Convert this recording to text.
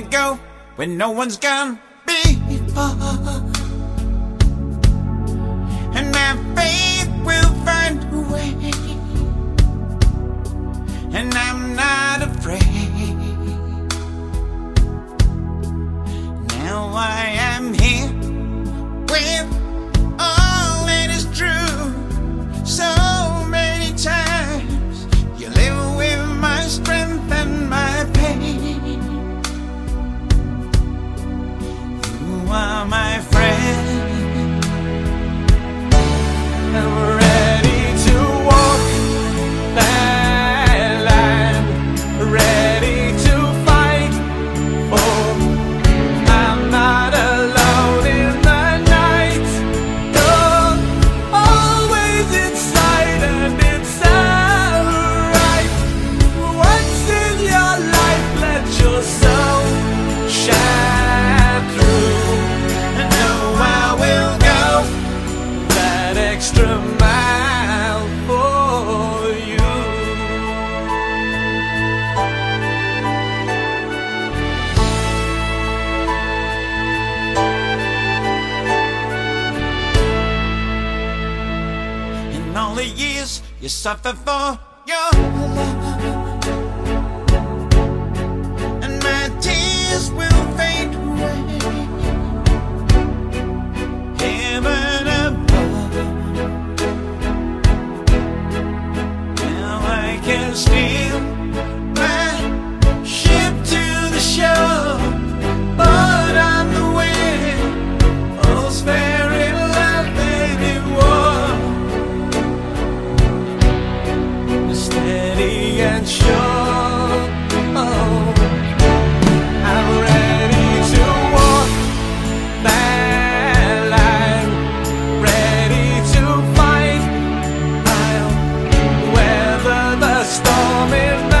to go when no one's gone before. And my faith will find a way. And I extra mile for you. In all the years you suffered for your love. steal my ship to the shore. But I'm the wind, fair in love, war. Steady and sure. storm is